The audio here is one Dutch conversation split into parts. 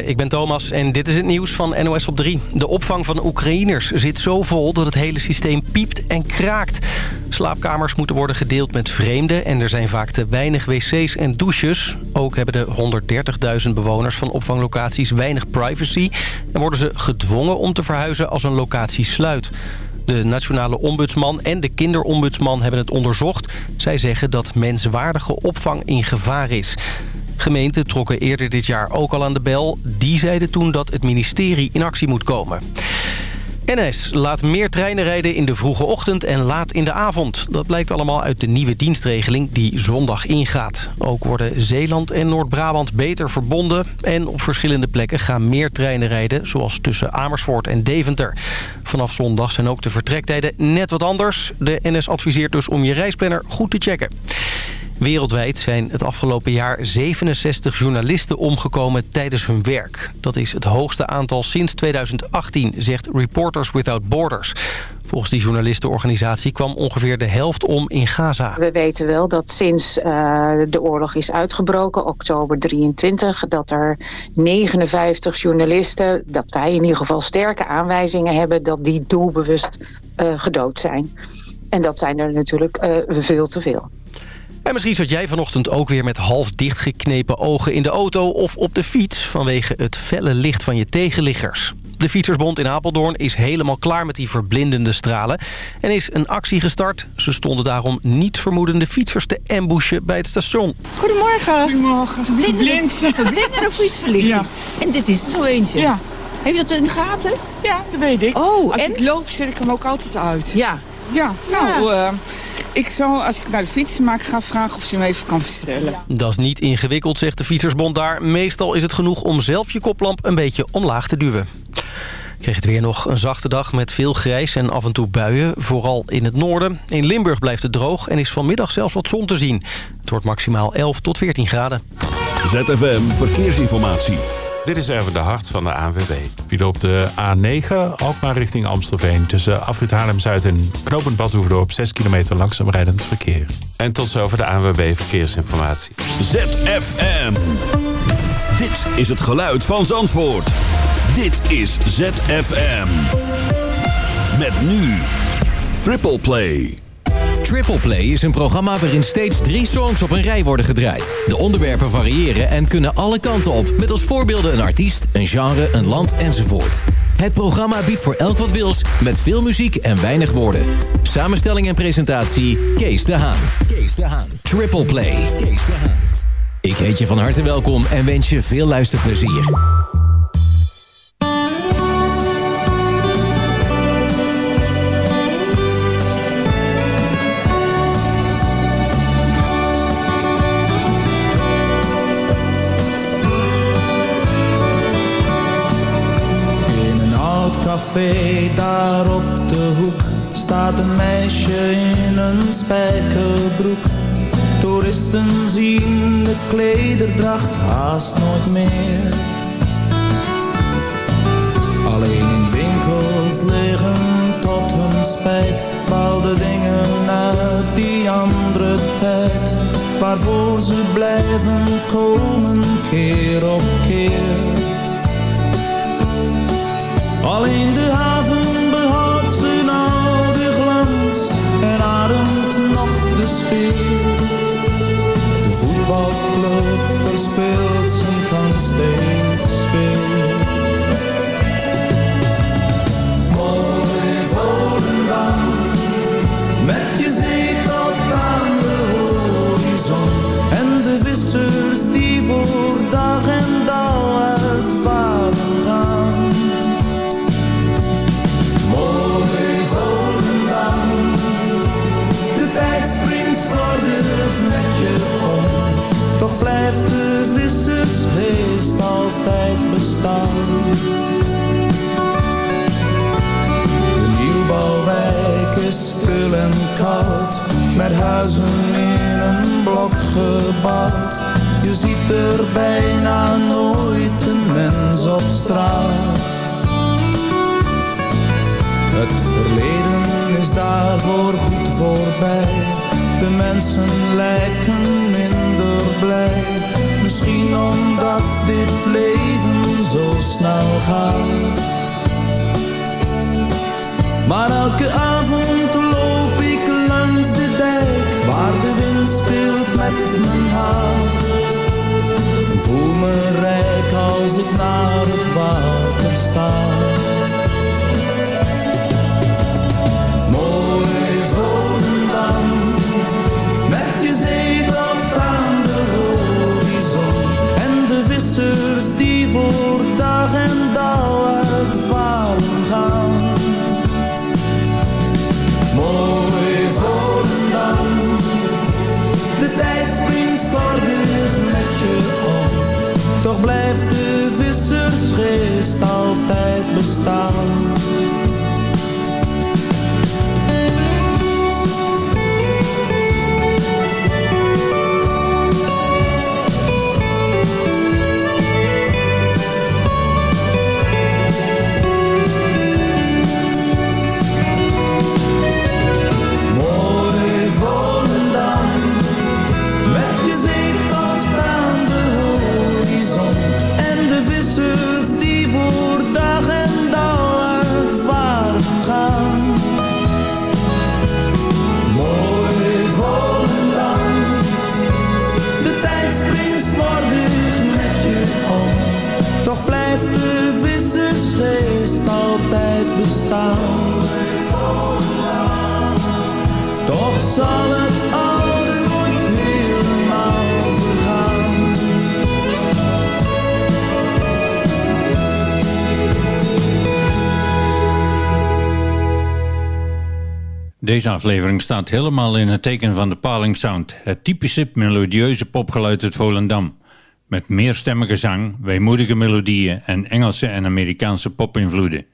Ik ben Thomas en dit is het nieuws van NOS op 3. De opvang van Oekraïners zit zo vol dat het hele systeem piept en kraakt. Slaapkamers moeten worden gedeeld met vreemden... en er zijn vaak te weinig wc's en douches. Ook hebben de 130.000 bewoners van opvanglocaties weinig privacy... en worden ze gedwongen om te verhuizen als een locatie sluit. De nationale ombudsman en de kinderombudsman hebben het onderzocht. Zij zeggen dat menswaardige opvang in gevaar is... Gemeenten trokken eerder dit jaar ook al aan de bel. Die zeiden toen dat het ministerie in actie moet komen. NS laat meer treinen rijden in de vroege ochtend en laat in de avond. Dat blijkt allemaal uit de nieuwe dienstregeling die zondag ingaat. Ook worden Zeeland en Noord-Brabant beter verbonden. En op verschillende plekken gaan meer treinen rijden, zoals tussen Amersfoort en Deventer. Vanaf zondag zijn ook de vertrektijden net wat anders. De NS adviseert dus om je reisplanner goed te checken. Wereldwijd zijn het afgelopen jaar 67 journalisten omgekomen tijdens hun werk. Dat is het hoogste aantal sinds 2018, zegt Reporters Without Borders. Volgens die journalistenorganisatie kwam ongeveer de helft om in Gaza. We weten wel dat sinds uh, de oorlog is uitgebroken, oktober 23... dat er 59 journalisten, dat wij in ieder geval sterke aanwijzingen hebben... dat die doelbewust uh, gedood zijn. En dat zijn er natuurlijk uh, veel te veel. En misschien zat jij vanochtend ook weer met half dichtgeknepen ogen in de auto of op de fiets vanwege het felle licht van je tegenliggers. De Fietsersbond in Apeldoorn is helemaal klaar met die verblindende stralen en is een actie gestart. Ze stonden daarom niet vermoedende fietsers te ambushen bij het station. Goedemorgen. Goedemorgen. Verblindende, verblindende fietsverlichting. Ja. En dit is er zo eentje. Ja. Heb je dat in de gaten? Ja, dat weet ik. Oh, Als en? ik loop, zet ik hem ook altijd uit. Ja. Ja, nou, uh, ik zou als ik naar de fietsenmaker ga vragen of ze hem even kan verstellen. Dat is niet ingewikkeld, zegt de Fietsersbond daar. Meestal is het genoeg om zelf je koplamp een beetje omlaag te duwen. Kreeg het weer nog een zachte dag met veel grijs en af en toe buien, vooral in het noorden. In Limburg blijft het droog en is vanmiddag zelfs wat zon te zien. Het wordt maximaal 11 tot 14 graden. ZFM Verkeersinformatie. Dit is even de hart van de ANWB. Wie op de A9, Alkmaar richting Amstelveen... tussen Afrit Haarlem-Zuid en Knopend Badhoevedorp... 6 kilometer langzaam rijdend verkeer. En tot zover de ANWB Verkeersinformatie. ZFM. Dit is het geluid van Zandvoort. Dit is ZFM. Met nu Triple Play. Triple Play is een programma waarin steeds drie songs op een rij worden gedraaid. De onderwerpen variëren en kunnen alle kanten op... met als voorbeelden een artiest, een genre, een land enzovoort. Het programma biedt voor elk wat wils, met veel muziek en weinig woorden. Samenstelling en presentatie, Kees de Haan. Kees de Haan. Triple Play. Kees de Haan. Ik heet je van harte welkom en wens je veel luisterplezier. Café daar op de hoek staat een meisje in een spijkerbroek. Toeristen zien de klederdracht haast nooit meer. Alleen in winkels liggen tot hun spijt bepaalde dingen uit die andere tijd. Waarvoor ze blijven komen keer op keer. Aflevering staat helemaal in het teken van de Paling Sound. Het typische melodieuze popgeluid uit Volendam. Met meerstemmige zang, weemoedige melodieën en Engelse en Amerikaanse popinvloeden.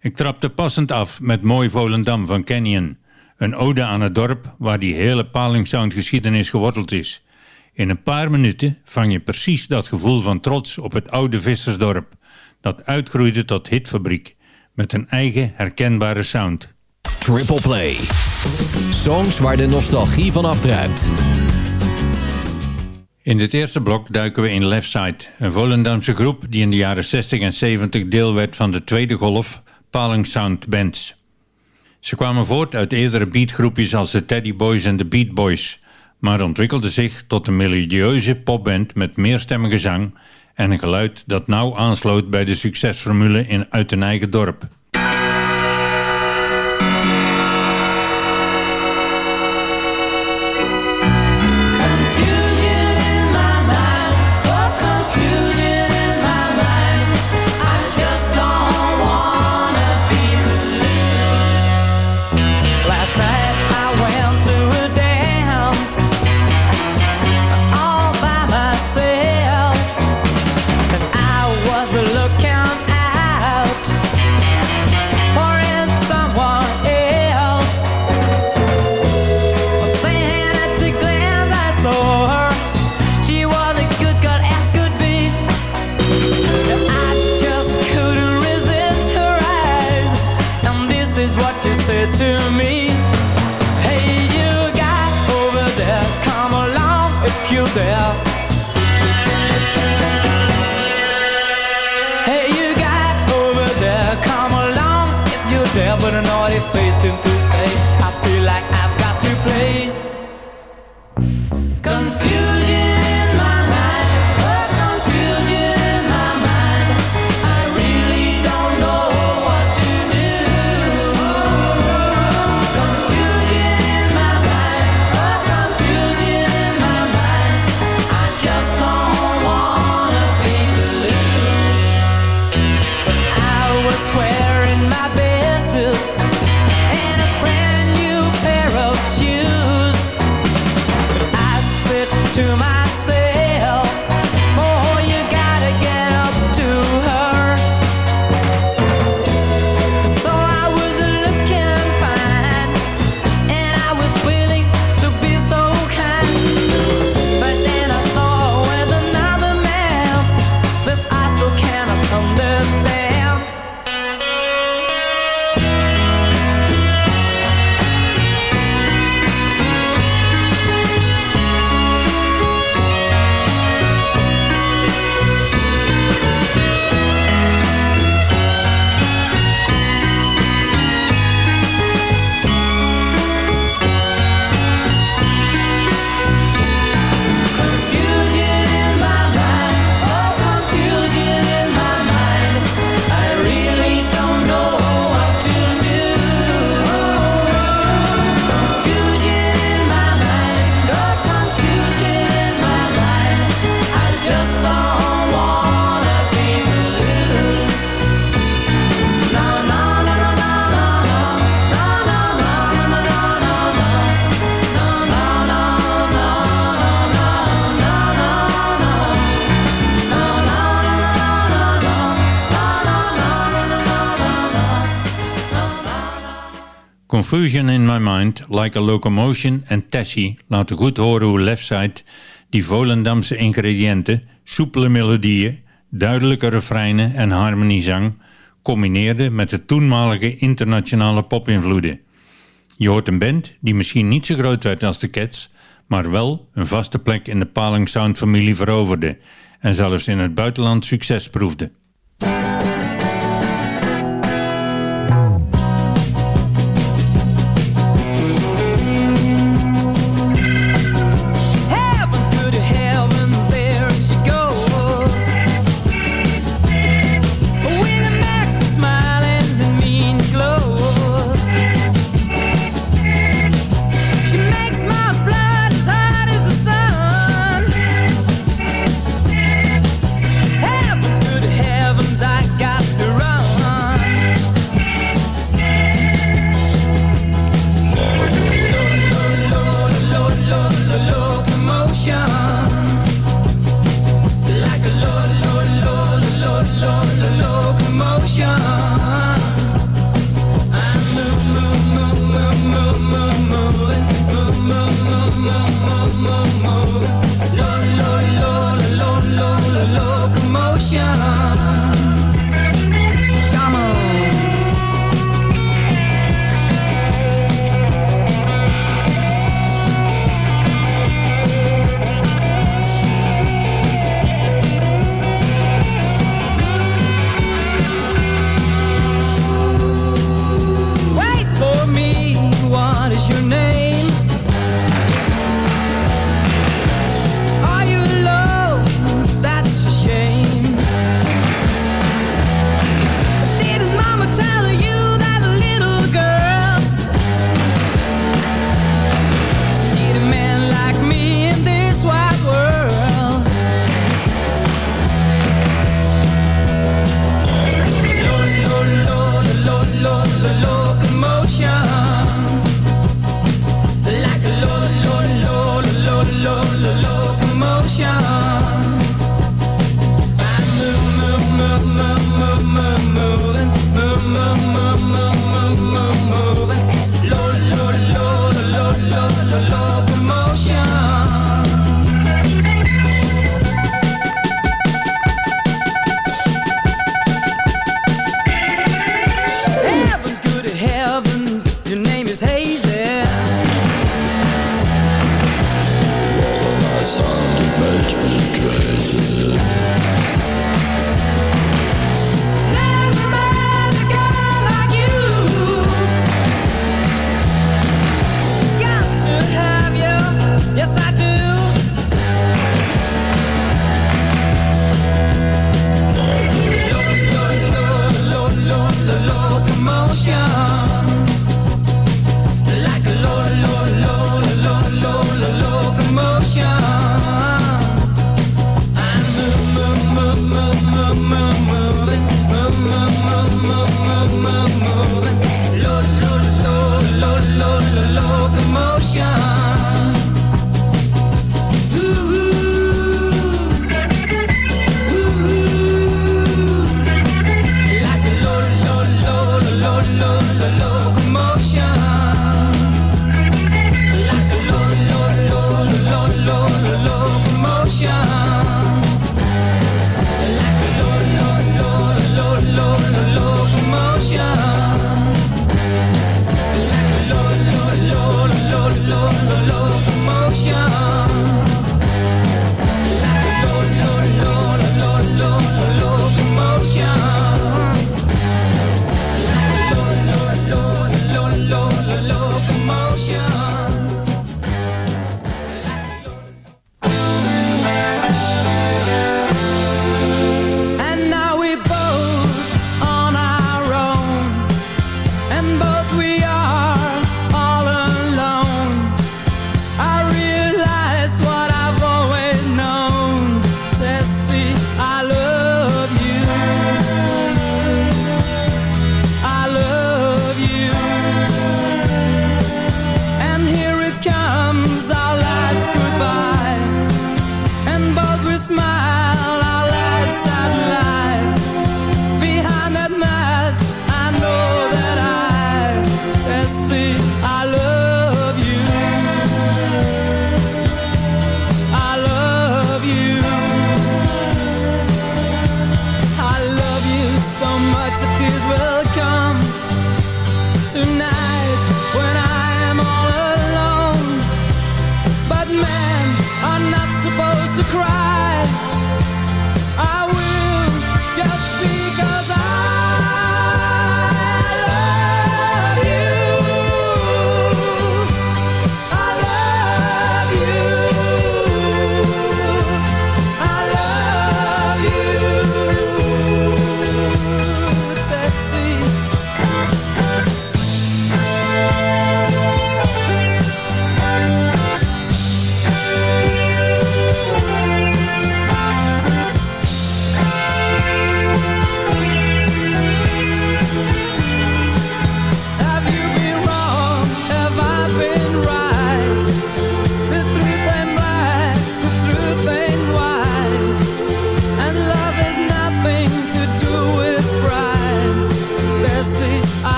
Ik trapte passend af met Mooi Volendam van Canyon. Een ode aan het dorp waar die hele Paling Sound geschiedenis geworteld is. In een paar minuten vang je precies dat gevoel van trots op het oude vissersdorp. Dat uitgroeide tot hitfabriek. Met een eigen herkenbare sound. Triple Play. Songs waar de nostalgie van afdruipt. In dit eerste blok duiken we in Left Side, een Volendamse groep die in de jaren 60 en 70 deel werd van de tweede golf Paling Sound Bands. Ze kwamen voort uit eerdere beatgroepjes als de Teddy Boys en de Beat Boys, maar ontwikkelden zich tot een melodieuze popband met meerstemmige zang en een geluid dat nauw aansloot bij de succesformule in, uit een eigen dorp. Confusion in My Mind, Like a Locomotion en Tessie laten goed horen hoe Leftside die Volendamse ingrediënten, soepele melodieën, duidelijke refreinen en harmoniezang combineerde met de toenmalige internationale popinvloeden. Je hoort een band die misschien niet zo groot werd als de Cats, maar wel een vaste plek in de Paling Sound familie veroverde en zelfs in het buitenland succes proefde.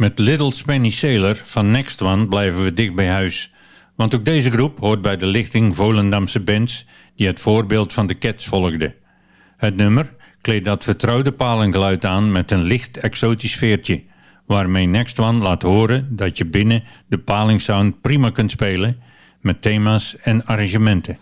Met Little Spanish Sailor van Next One blijven we dicht bij huis. Want ook deze groep hoort bij de lichting Volendamse bands die het voorbeeld van de Cats volgde. Het nummer kleedt dat vertrouwde palengeluid aan met een licht exotisch veertje, waarmee Next One laat horen dat je binnen de palingsound prima kunt spelen met thema's en arrangementen.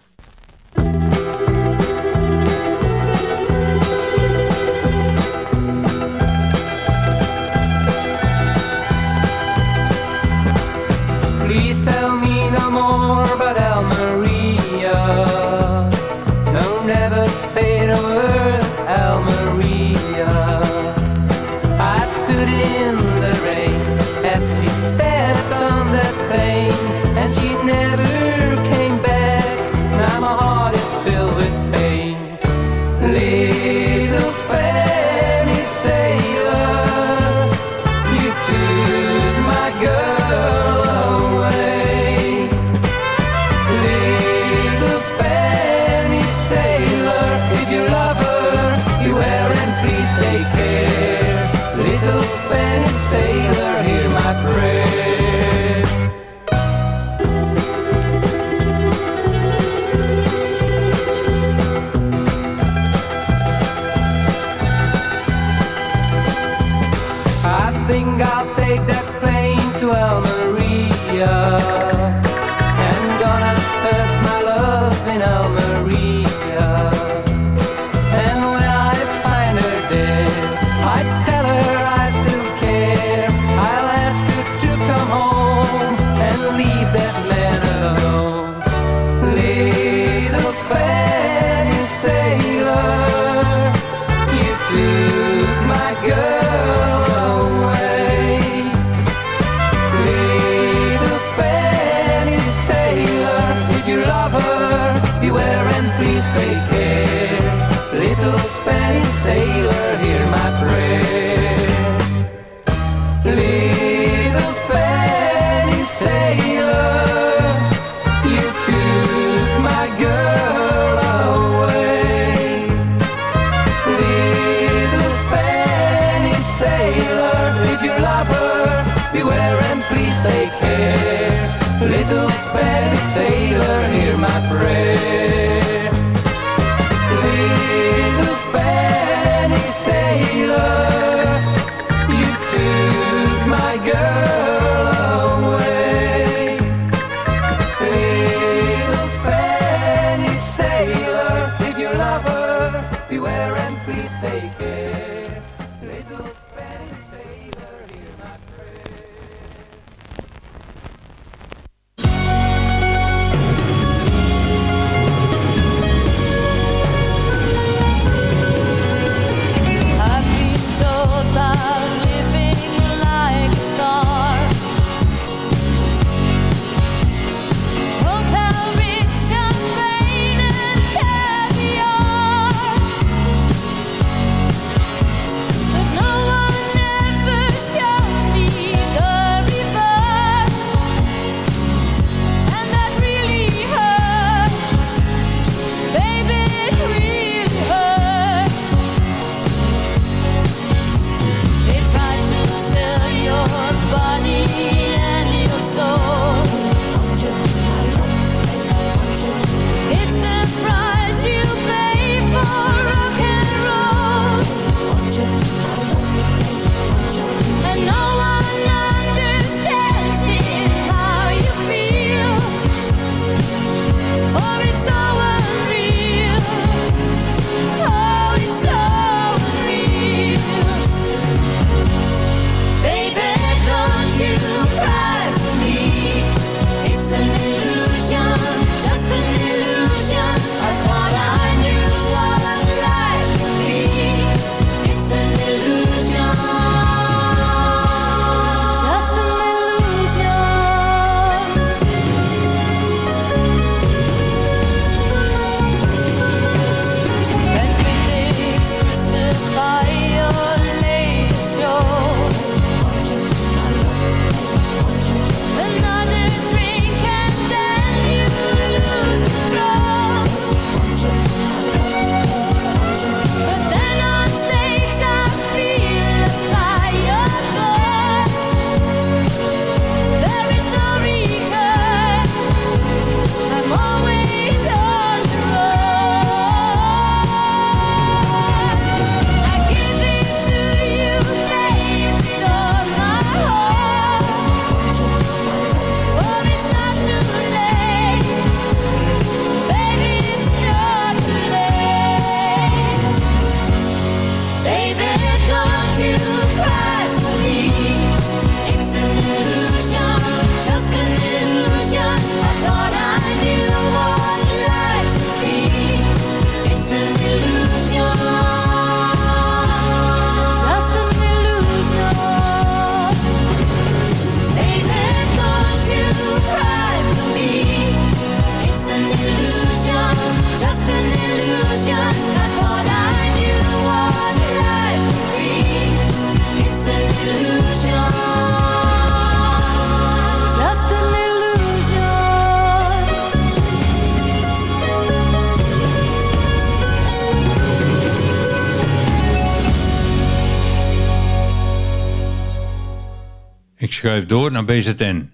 Schuif door naar BZN.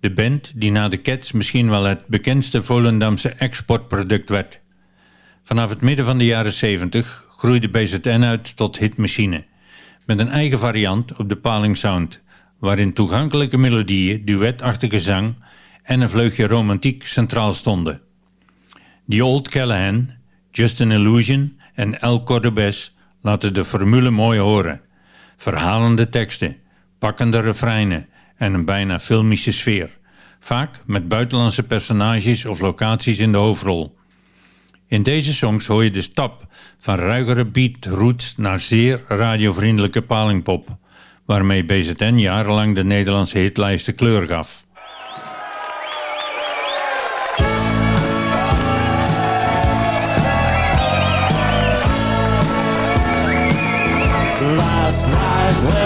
De band die na de Cats misschien wel het bekendste Volendamse exportproduct werd. Vanaf het midden van de jaren 70 groeide BZN uit tot hitmachine. Met een eigen variant op de Paling Sound, waarin toegankelijke melodieën, duetachtige zang en een vleugje romantiek centraal stonden. The Old Callahan, Just an Illusion en El Cordobés laten de formule mooi horen. Verhalende teksten, pakkende refreinen en een bijna filmische sfeer, vaak met buitenlandse personages of locaties in de hoofdrol. In deze songs hoor je de stap van ruigere beat roots naar zeer radiovriendelijke palingpop, waarmee BZN jarenlang de Nederlandse hitlijsten kleur gaf. Last night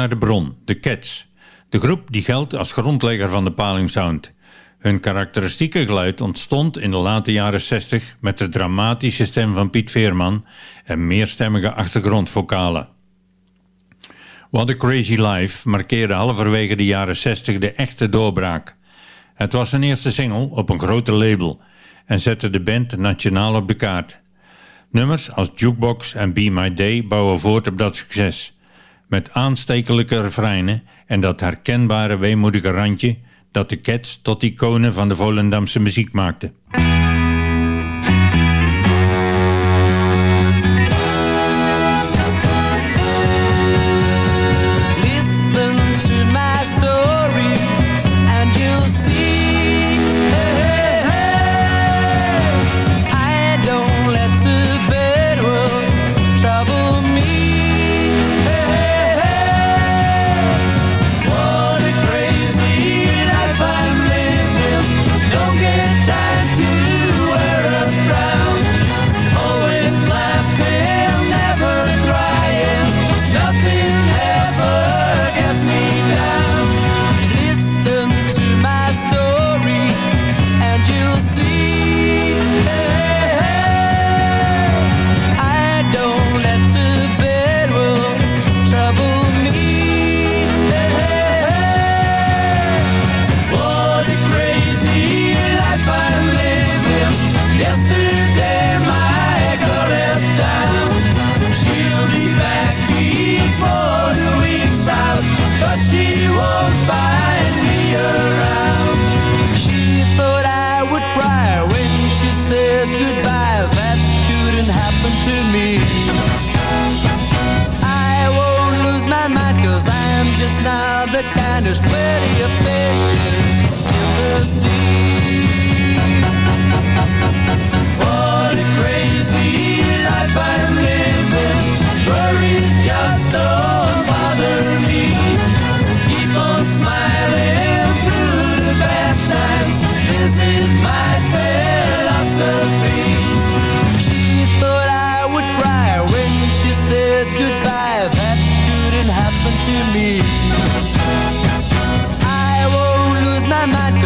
naar de bron, de Cats. De groep die geldt als grondlegger van de Paling Sound. Hun karakteristieke geluid ontstond in de late jaren 60 met de dramatische stem van Piet Veerman en meerstemmige achtergrondvocalen. What a Crazy Life markeerde halverwege de jaren 60 de echte doorbraak. Het was een eerste single op een grote label en zette de band nationaal op de kaart. Nummers als Jukebox en Be My Day bouwen voort op dat succes met aanstekelijke refreinen en dat herkenbare weemoedige randje dat de Cats tot iconen van de Volendamse muziek maakte.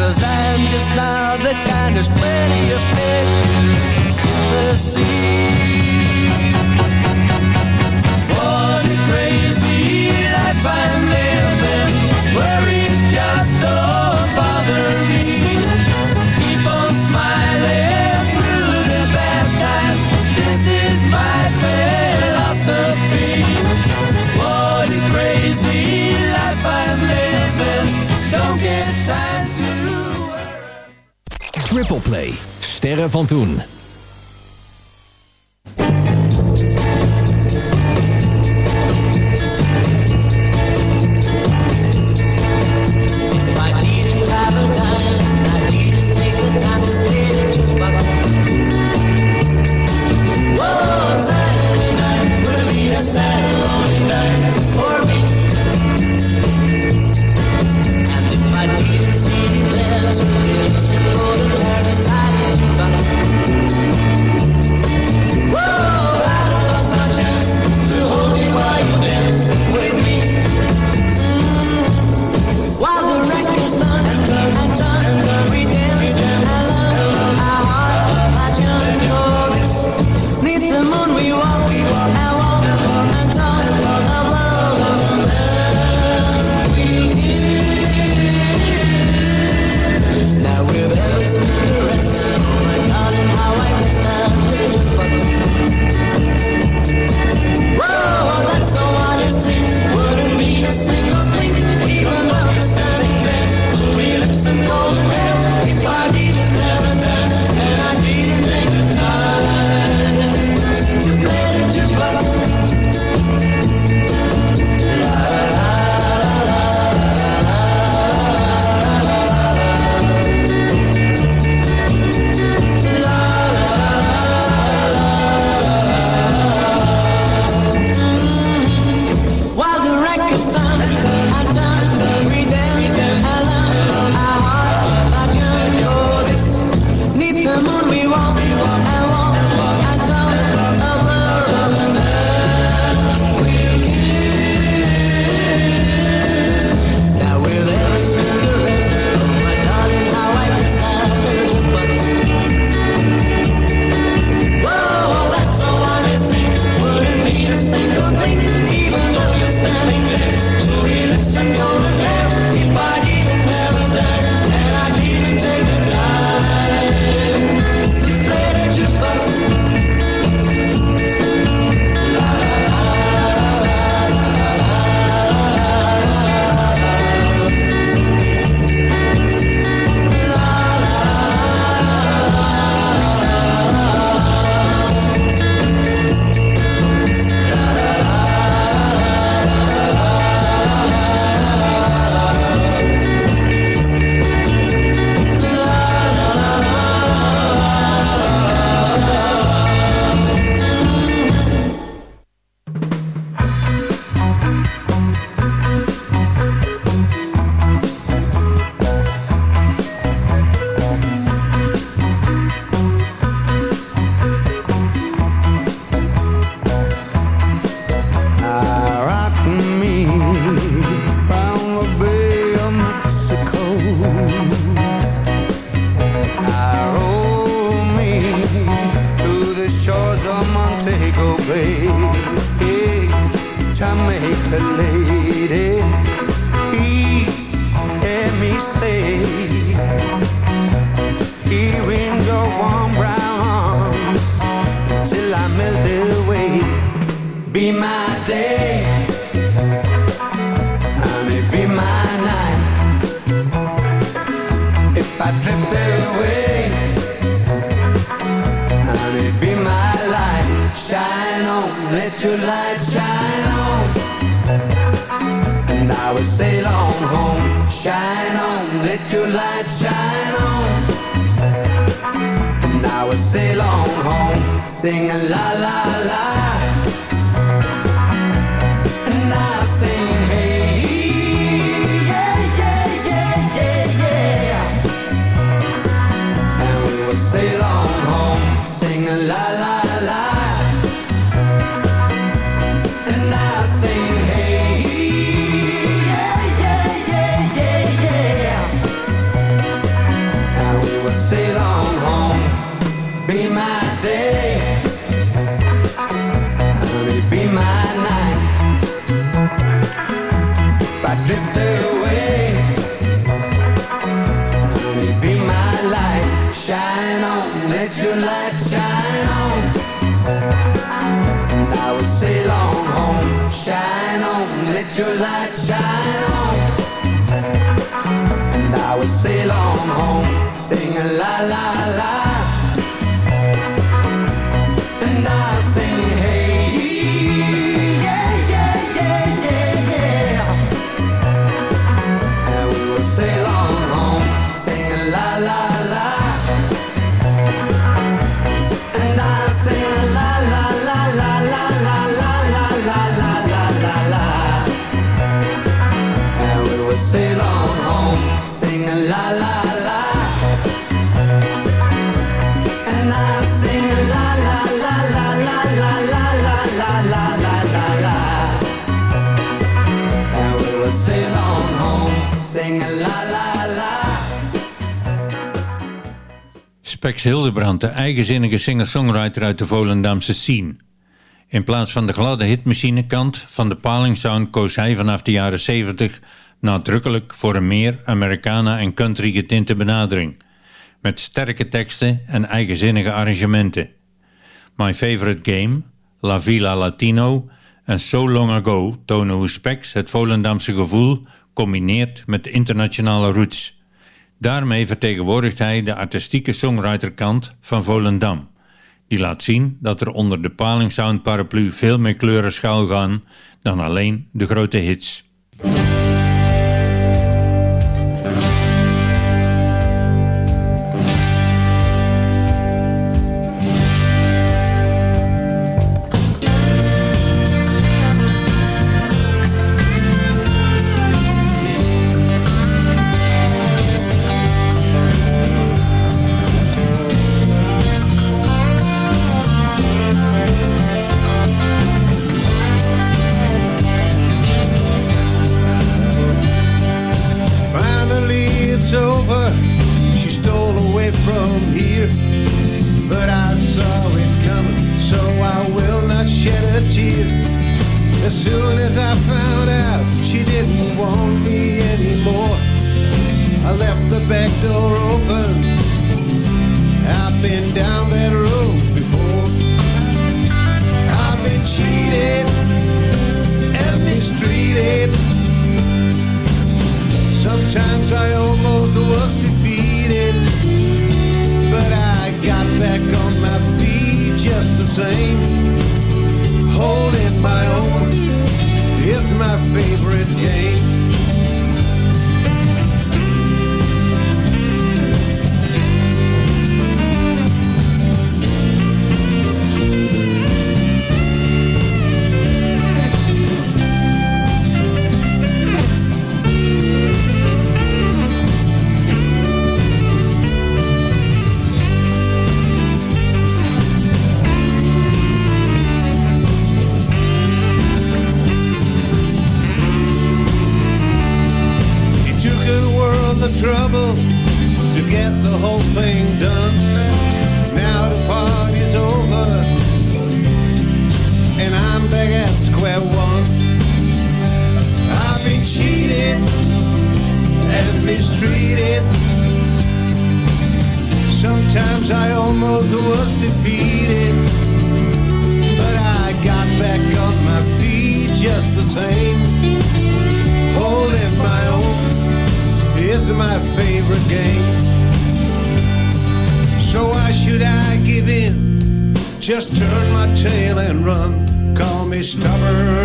Cause I'm just now the kind there's plenty of fishes in the sea Coldplay. Sterren van toen. shine on, let your light shine on. Now we sail on home, singing la la la. let your light shine on. And I will sail on home singing la la la. Hildebrand, de eigenzinnige singer-songwriter uit de Volendamse scene. In plaats van de gladde hitmachinekant van de palingsound koos hij vanaf de jaren 70 nadrukkelijk voor een meer Americana en country getinte benadering, met sterke teksten en eigenzinnige arrangementen. My Favorite Game, La Villa Latino en So Long Ago tonen hoe Specs het Volendamse gevoel combineert met internationale roots. Daarmee vertegenwoordigt hij de artistieke songwriterkant van Volendam. Die laat zien dat er onder de Palingsound paraplu veel meer kleuren schuilgaan dan alleen de grote hits.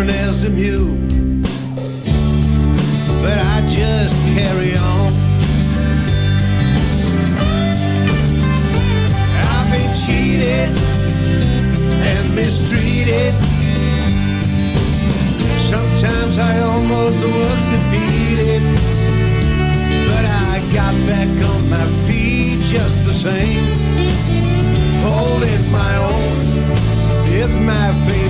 different as the mule. But I just carry on. I've been cheated and mistreated. Sometimes I almost was defeated. But I got back on my feet just the same. Holding my own is my favorite.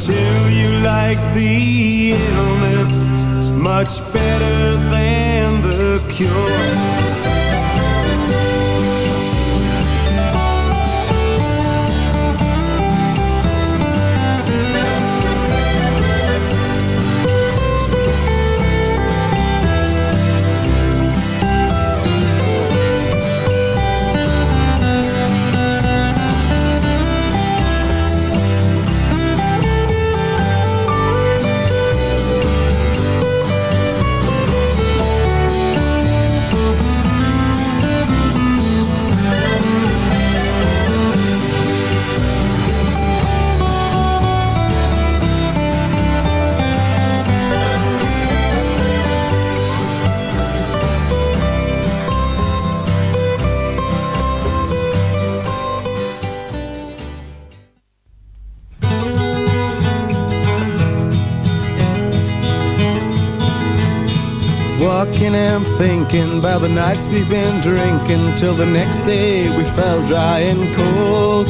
Until you like the illness much better than the cure. Thinking about the nights we've been drinking till the next day we felt dry and cold.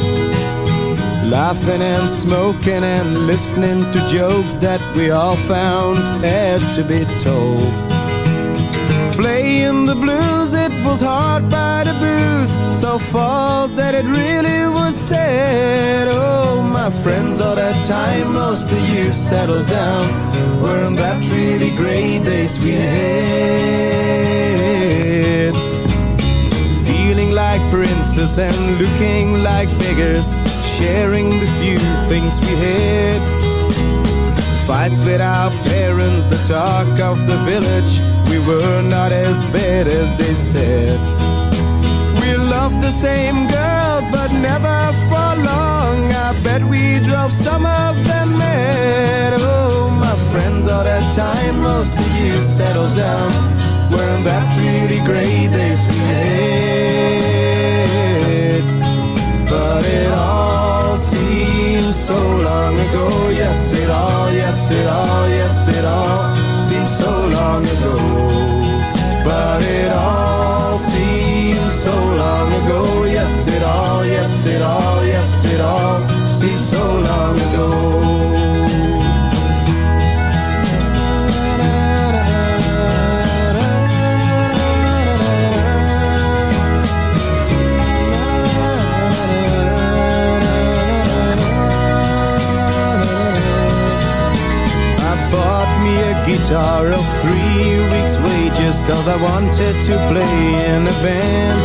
Laughing and smoking and listening to jokes that we all found had to be told. Playing the blues, it was hard by the booze, so false that it really was sad. Oh, my friends, all that time most of you settled down. Weren't that really great days we had? Feeling like princes and looking like beggars, sharing the few things we had. Fights with our parents, the talk of the village. We were not as bad as they said. We loved the same girls, but never for long. I bet we drove some of them mad. Oh, friends, all that time most of you settled down. Weren't that really great they had? But it all seems so long ago. Yes, it all, yes, it all, yes, it all seems so long ago. But it all seems so long ago. Yes, it all, yes, it all, yes, it all seems so long ago. Guitar of three weeks' wages cause I wanted to play in a band.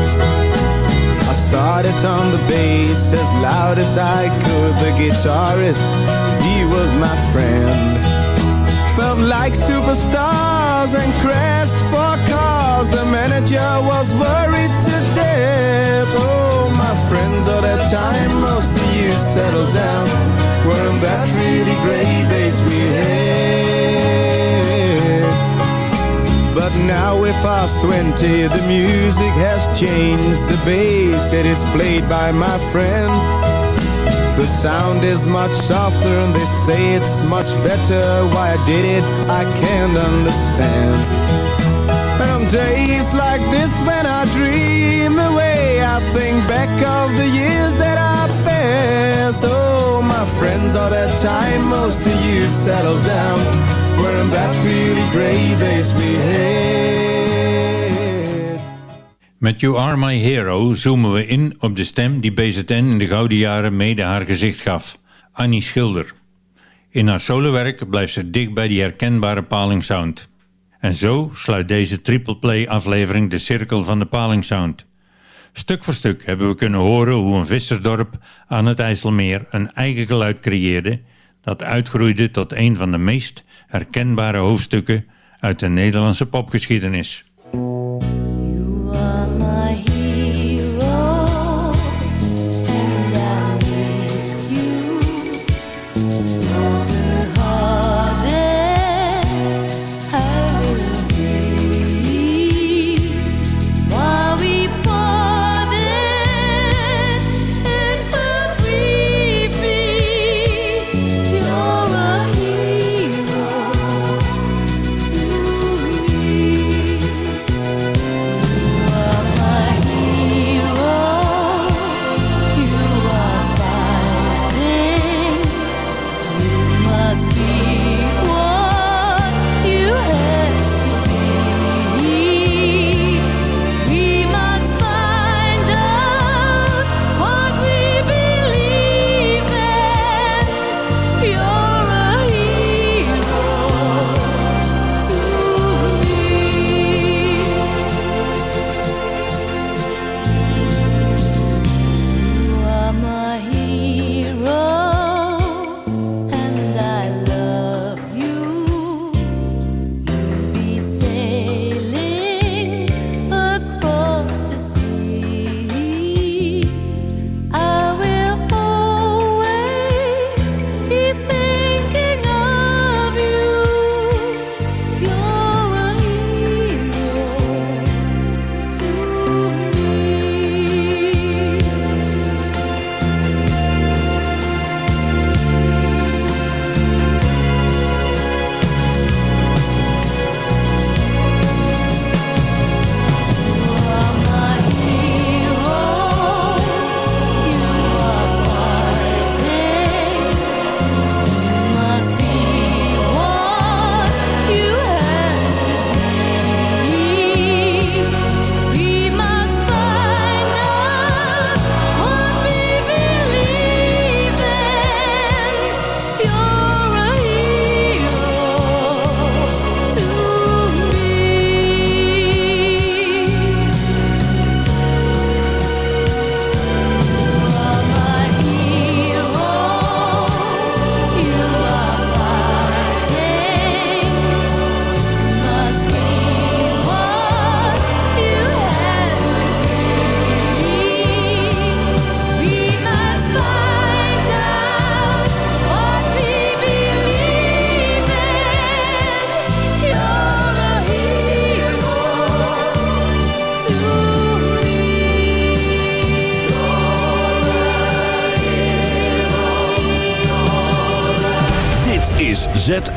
I started on the bass as loud as I could. The guitarist, he was my friend. Felt like superstars and crashed for cars. The manager was worried to death. Oh, my friends, all that time most of you settled down. Weren't that really great days we had? But now we're past 20, the music has changed. The bass, it is played by my friend. The sound is much softer and they say it's much better. Why I did it, I can't understand. And on days like this when I dream away, I think back of the years that I passed. Oh, my friends, all that time most of you settled down. Weren't that really great days we had? Met You Are My Hero zoomen we in op de stem die BZN in de gouden jaren mede haar gezicht gaf. Annie Schilder. In haar solowerk blijft ze dicht bij die herkenbare palingsound. En zo sluit deze triple play aflevering de cirkel van de palingsound. Stuk voor stuk hebben we kunnen horen hoe een vissersdorp aan het IJsselmeer een eigen geluid creëerde dat uitgroeide tot een van de meest herkenbare hoofdstukken uit de Nederlandse popgeschiedenis.